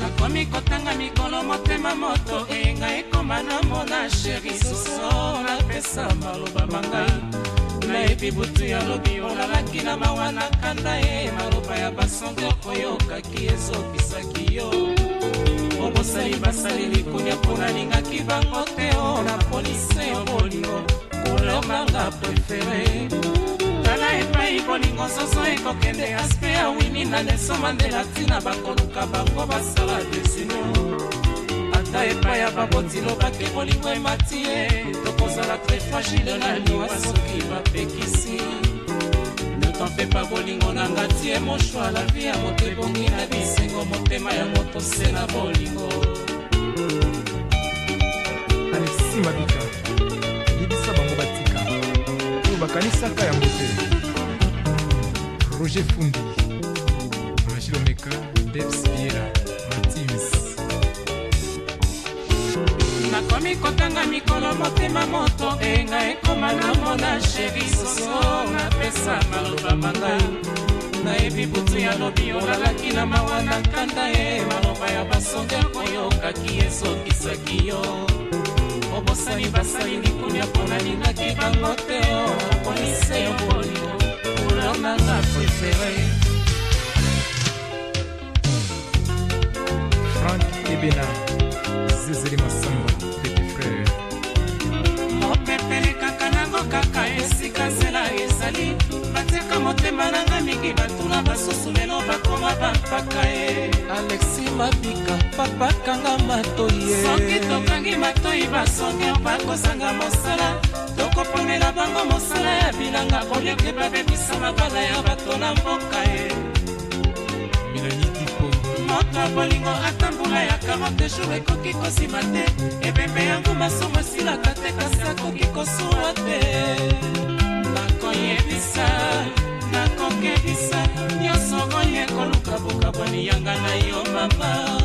nakomi kotanga mikolo motema moto enga ekoma namona sheri soso napesa maloba mangai nayebi butu ya lobi olalaki na mawa na kanda ye maloba ya basonge oyokaki ezokisaki yo obosali basali likunya mpo nalingaki bango te o na polisi bolingo zozo ekokende aspe ya wini na nelson mandela ntina bakoluka bango basala desino ata epai ya babotilo bake bolingo emati ye tokozala tre fragile na liwa soki bapekisi notampepa bolingo na ngati ye moshwa la vi ya moto ebongi na bisengo motema ya moto se na bolingo alexi mabika yebisa bango batika oyo bakanisaka yango te roger fundi mashilomeka debs viera matims nakomi kotanga mikolo motema moto enga ekoma na mona sheri soso napesa maloba manga nayebi butu ya lobi olalaki na mawa na kanda ye maloba ya basonder koyokaki ezokisaki yo obosani basali likunia mpo nalingaki bango te o polise yo bolingo leur nana préférée. Frank Ebena, Zizeli Massamba, petit frère. opepelekaka nango kaka esika nzela ezali batiaka motema na nga mingi batuna basusu lelo bakoma bampaka e alexi mabika papa kanga matoi soki tokangi matoi basongeur bakosanga mosala tokoponela bango mosala ya bilanga kolioke babebisa mabala ya bato na mboka ye moto ya bolingo ata mbula ya 40 jour ekoki kosima te ebembe yango masumu esilaka te kasi akoki kosuwa te nakoyebisa nakokebisa nyonso oyo ekoluka bo maponi yanga na yo mama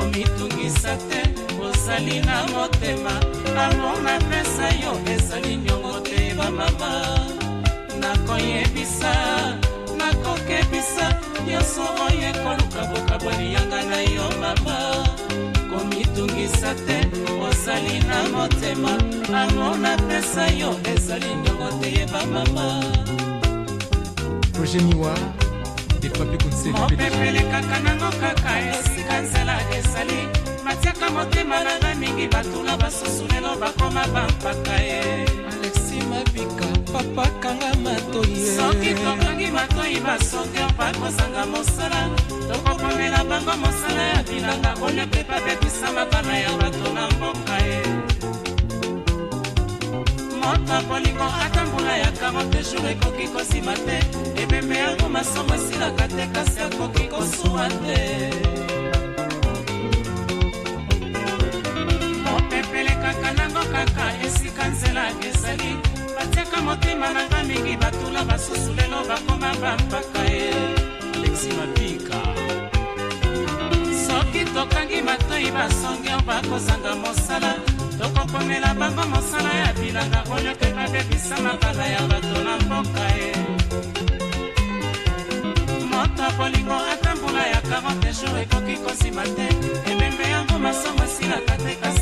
komitungisa te ozali na motema bango napesa yo ezali niongo te bamama nakoyebisa nakokebisa nyonso oyo ekoluka bokabwani yanga na yo mama komitungisa te ozali na motema bango napesa yo ezali niongo te yeba mama Eugénie Noir de papikonsepepelekaka nango kaka esika nzela ezali batiaka motema nanga mingi batula basusu lelo bakoma bampaka ye eh. alexi mabika papa kanga matoi soki tokangi matoi basoker bakozanga mosala tokokomela bango mosala ya bilanga oyo mpe babebisa makana ya bato na mboka ye eh. moto akolingo atambola ya 40 jour ekoki kosima te masomo esilaka te kasi akoki kosuwa te mopepelekaka nango kaka esika nzela ezali batiaka motema na nga mingi batula basusu lelo bakoma bampaka ye alexi mapika soki tokangi matoi basongio bakozanga mosala tokokomela bango mosala ya bilanga oyo te babebisa mabala ya bato na mboka ye bolingo ata mbula ya karate jour ekoki kosima te ebembe yango masomo esilaka te kasi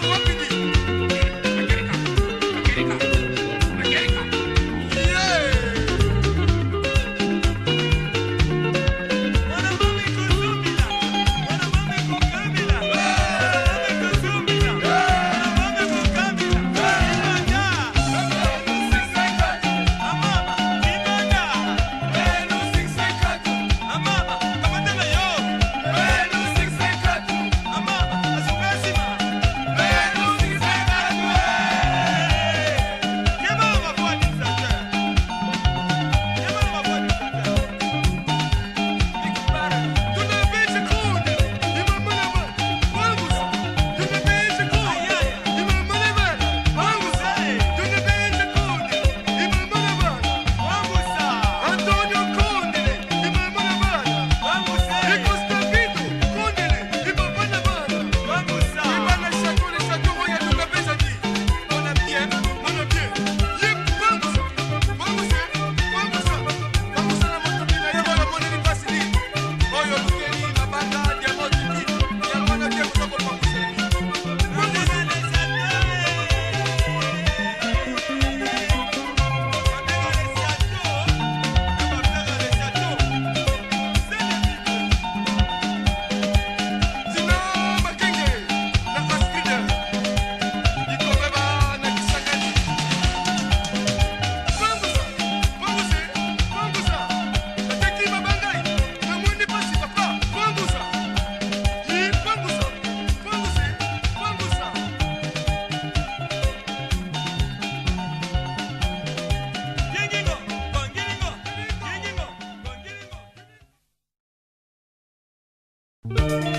Thank you.